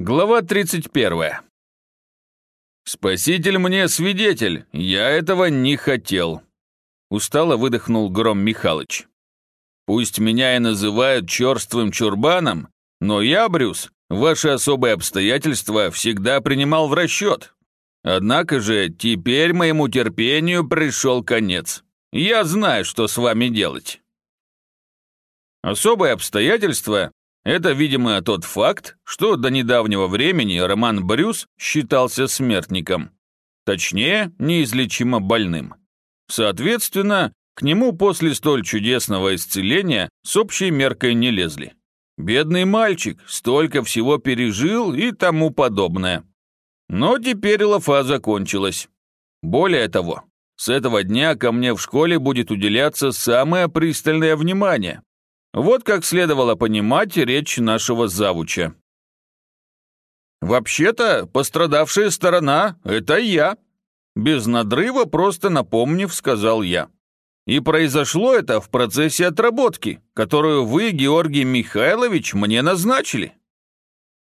Глава 31. «Спаситель мне свидетель, я этого не хотел», — устало выдохнул Гром Михалыч. «Пусть меня и называют черствым чурбаном, но я, Брюс, ваши особые обстоятельства всегда принимал в расчет. Однако же теперь моему терпению пришел конец. Я знаю, что с вами делать». Особые обстоятельства – это, видимо, тот факт, что до недавнего времени Роман Брюс считался смертником. Точнее, неизлечимо больным. Соответственно, к нему после столь чудесного исцеления с общей меркой не лезли. Бедный мальчик столько всего пережил и тому подобное. Но теперь лафа закончилась. Более того, с этого дня ко мне в школе будет уделяться самое пристальное внимание. Вот как следовало понимать речь нашего завуча. «Вообще-то, пострадавшая сторона — это я», без надрыва, просто напомнив, сказал я. И произошло это в процессе отработки, которую вы, Георгий Михайлович, мне назначили.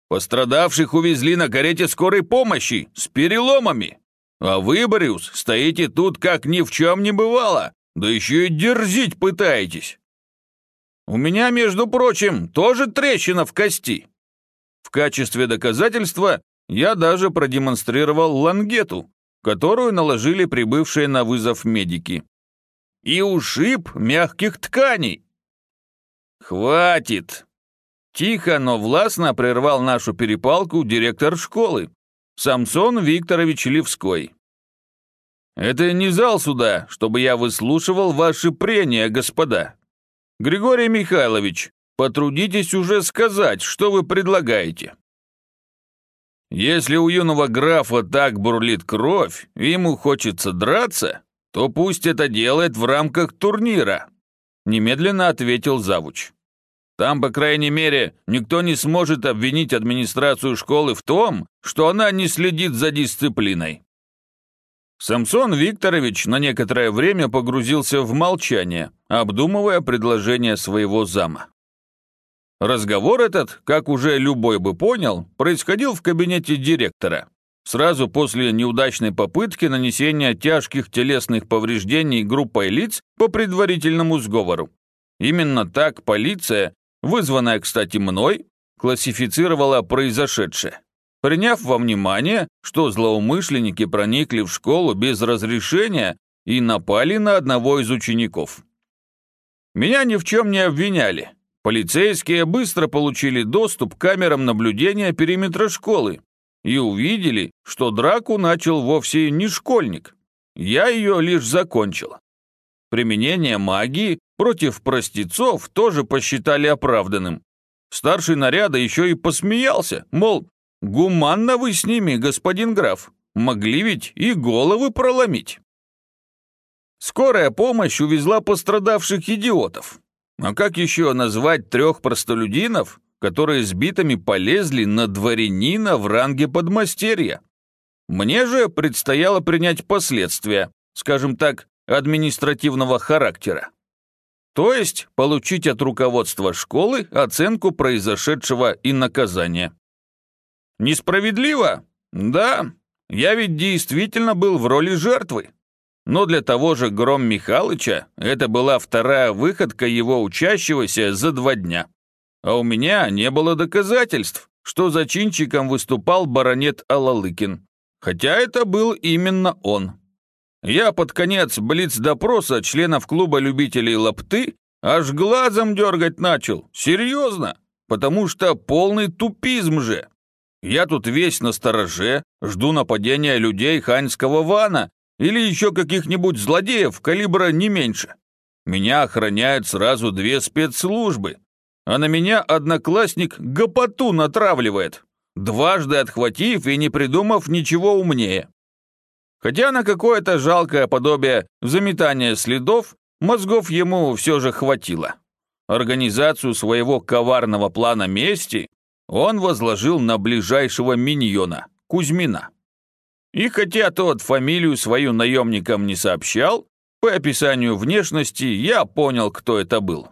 Пострадавших увезли на карете скорой помощи с переломами. А вы, Брюс, стоите тут, как ни в чем не бывало, да еще и дерзить пытаетесь. У меня, между прочим, тоже трещина в кости. В качестве доказательства я даже продемонстрировал лангету, которую наложили прибывшие на вызов медики. И ушиб мягких тканей. «Хватит!» Тихо, но властно прервал нашу перепалку директор школы, Самсон Викторович Левской. «Это не зал суда, чтобы я выслушивал ваши прения, господа. Григорий Михайлович, потрудитесь уже сказать, что вы предлагаете. Если у юного графа так бурлит кровь, и ему хочется драться, то пусть это делает в рамках турнира, немедленно ответил завуч. Там, по крайней мере, никто не сможет обвинить администрацию школы в том, что она не следит за дисциплиной. Самсон Викторович на некоторое время погрузился в молчание, обдумывая предложение своего зама. Разговор этот, как уже любой бы понял, происходил в кабинете директора. Сразу после неудачной попытки нанесения тяжких телесных повреждений группой лиц по предварительному сговору. Именно так полиция, вызванная, кстати, мной, классифицировала произошедшее приняв во внимание, что злоумышленники проникли в школу без разрешения и напали на одного из учеников. Меня ни в чем не обвиняли. Полицейские быстро получили доступ к камерам наблюдения периметра школы и увидели, что драку начал вовсе не школьник. Я ее лишь закончил. Применение магии против простецов тоже посчитали оправданным. Старший наряда еще и посмеялся, мол, Гуманно вы с ними, господин граф. Могли ведь и головы проломить. Скорая помощь увезла пострадавших идиотов. А как еще назвать трех простолюдинов, которые сбитыми полезли на дворянина в ранге подмастерья? Мне же предстояло принять последствия, скажем так, административного характера. То есть получить от руководства школы оценку произошедшего и наказание. Несправедливо? Да, я ведь действительно был в роли жертвы. Но для того же Гром Михалыча это была вторая выходка его учащегося за два дня. А у меня не было доказательств, что зачинщиком выступал баронет Алалыкин. Хотя это был именно он. Я под конец блиц-допроса членов клуба любителей лапты аж глазом дергать начал. Серьезно? Потому что полный тупизм же. Я тут весь на стороже, жду нападения людей ханьского вана или еще каких-нибудь злодеев калибра не меньше. Меня охраняют сразу две спецслужбы, а на меня одноклассник гопоту натравливает, дважды отхватив и не придумав ничего умнее. Хотя на какое-то жалкое подобие заметания следов мозгов ему все же хватило. Организацию своего коварного плана мести он возложил на ближайшего миньона, Кузьмина. И хотя тот фамилию свою наемникам не сообщал, по описанию внешности я понял, кто это был.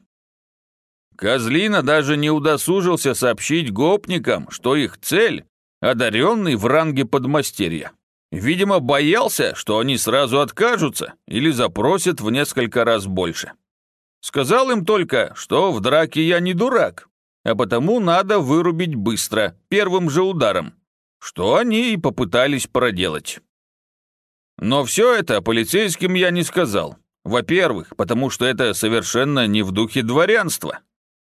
Козлина даже не удосужился сообщить гопникам, что их цель – одаренный в ранге подмастерья. Видимо, боялся, что они сразу откажутся или запросят в несколько раз больше. Сказал им только, что в драке я не дурак, а потому надо вырубить быстро, первым же ударом, что они и попытались проделать. Но все это полицейским я не сказал. Во-первых, потому что это совершенно не в духе дворянства.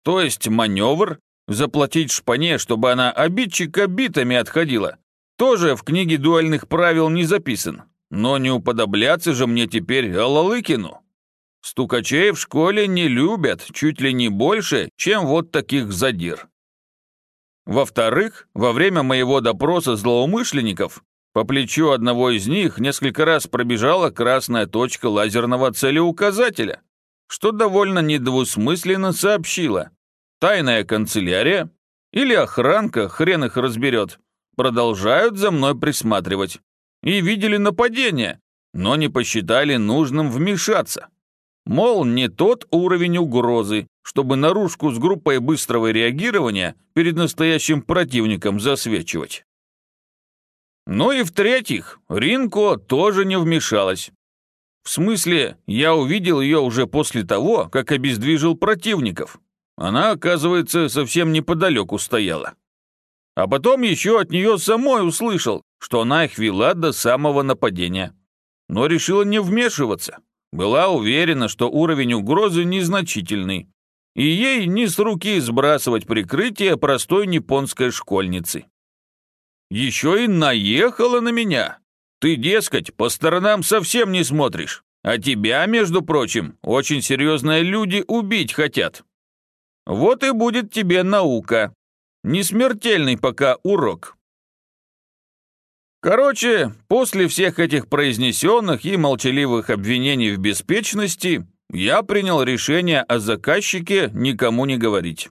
То есть маневр, заплатить шпане, чтобы она обидчика битами отходила, тоже в книге дуэльных правил не записан. Но не уподобляться же мне теперь Алалыкину. Стукачей в школе не любят чуть ли не больше, чем вот таких задир. Во-вторых, во время моего допроса злоумышленников по плечу одного из них несколько раз пробежала красная точка лазерного целеуказателя, что довольно недвусмысленно сообщила. Тайная канцелярия или охранка, хрен их разберет, продолжают за мной присматривать. И видели нападение, но не посчитали нужным вмешаться. Мол, не тот уровень угрозы, чтобы наружку с группой быстрого реагирования перед настоящим противником засвечивать. Ну и в-третьих, Ринко тоже не вмешалась. В смысле, я увидел ее уже после того, как обездвижил противников. Она, оказывается, совсем неподалеку стояла. А потом еще от нее самой услышал, что она их вела до самого нападения. Но решила не вмешиваться. Была уверена, что уровень угрозы незначительный, и ей не с руки сбрасывать прикрытие простой японской школьницы. Еще и наехала на меня. Ты, дескать, по сторонам совсем не смотришь, а тебя, между прочим, очень серьезные люди убить хотят. Вот и будет тебе наука. Не смертельный пока урок. Короче, после всех этих произнесенных и молчаливых обвинений в беспечности, я принял решение о заказчике никому не говорить.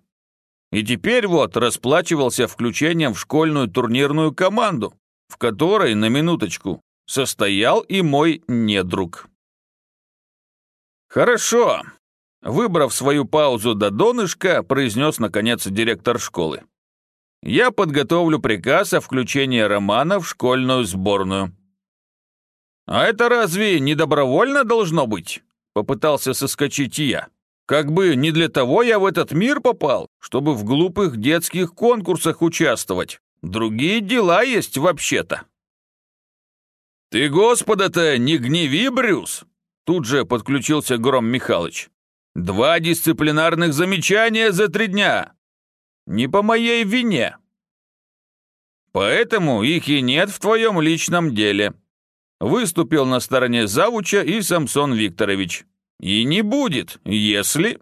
И теперь вот расплачивался включением в школьную турнирную команду, в которой, на минуточку, состоял и мой недруг. «Хорошо», — выбрав свою паузу до донышка, произнес, наконец, директор школы я подготовлю приказ о включении Романа в школьную сборную». «А это разве не добровольно должно быть?» Попытался соскочить я. «Как бы не для того я в этот мир попал, чтобы в глупых детских конкурсах участвовать. Другие дела есть вообще-то». «Ты Господа-то не гневи, Брюс!» Тут же подключился Гром Михайлович. «Два дисциплинарных замечания за три дня. Не по моей вине. Поэтому их и нет в твоем личном деле. Выступил на стороне Завуча и Самсон Викторович. И не будет, если...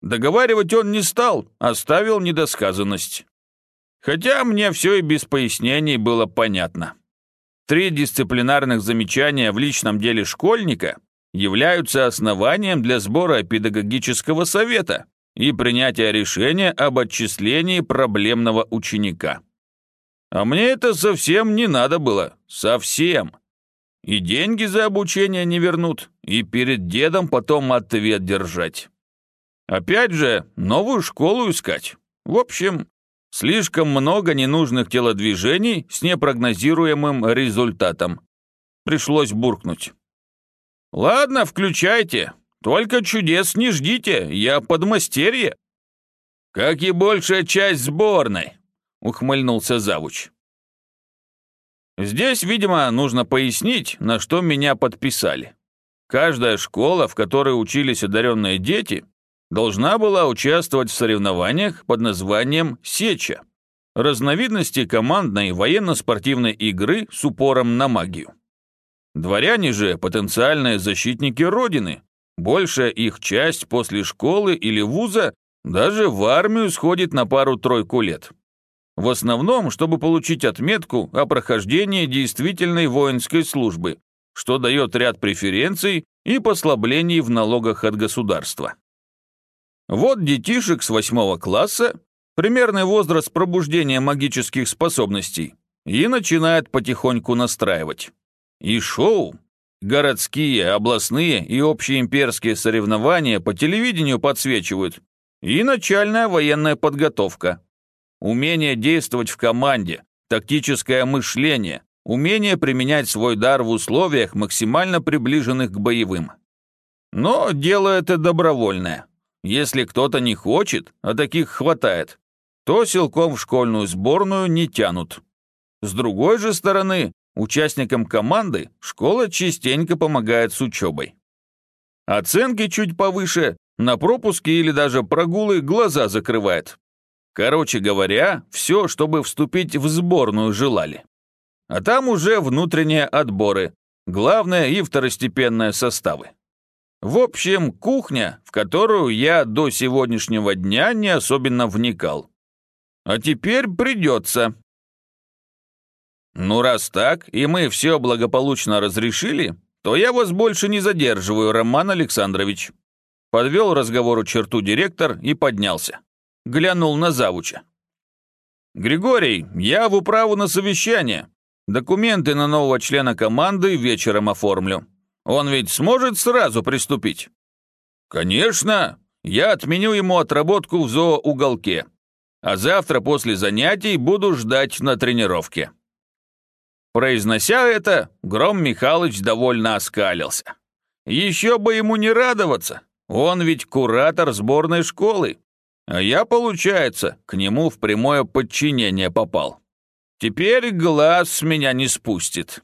Договаривать он не стал, оставил недосказанность. Хотя мне все и без пояснений было понятно. Три дисциплинарных замечания в личном деле школьника являются основанием для сбора педагогического совета, и принятия решения об отчислении проблемного ученика. А мне это совсем не надо было, совсем. И деньги за обучение не вернут, и перед дедом потом ответ держать. Опять же, новую школу искать. В общем, слишком много ненужных телодвижений с непрогнозируемым результатом. Пришлось буркнуть. «Ладно, включайте, только чудес не ждите, я подмастерье». «Как и большая часть сборной», — ухмыльнулся Завуч. Здесь, видимо, нужно пояснить, на что меня подписали. Каждая школа, в которой учились одаренные дети, должна была участвовать в соревнованиях под названием «Сеча» — разновидности командной военно-спортивной игры с упором на магию. Дворяне же — потенциальные защитники Родины, Большая их часть после школы или вуза даже в армию сходит на пару-тройку лет. В основном, чтобы получить отметку о прохождении действительной воинской службы, что дает ряд преференций и послаблений в налогах от государства. Вот детишек с восьмого класса, примерный возраст пробуждения магических способностей, и начинает потихоньку настраивать. И шоу, Городские, областные и общеимперские соревнования по телевидению подсвечивают. и начальная военная подготовка. Умение действовать в команде, тактическое мышление, умение применять свой дар в условиях, максимально приближенных к боевым. Но дело это добровольное. Если кто-то не хочет, а таких хватает, то силком в школьную сборную не тянут. С другой же стороны, участникам команды школа частенько помогает с учебой. Оценки чуть повыше, на пропуски или даже прогулы глаза закрывает. Короче говоря, все, чтобы вступить в сборную желали. А там уже внутренние отборы, главное и второстепенные составы. В общем, кухня, в которую я до сегодняшнего дня не особенно вникал. А теперь придется. Ну, раз так, и мы все благополучно разрешили, то я вас больше не задерживаю, Роман Александрович. Подвел разговору черту директор и поднялся. Глянул на завуча. «Григорий, я в управу на совещание. Документы на нового члена команды вечером оформлю. Он ведь сможет сразу приступить?» «Конечно. Я отменю ему отработку в зооуголке. А завтра после занятий буду ждать на тренировке». Произнося это, Гром Михайлович довольно оскалился. Еще бы ему не радоваться, он ведь куратор сборной школы. А я, получается, к нему в прямое подчинение попал. Теперь глаз с меня не спустит.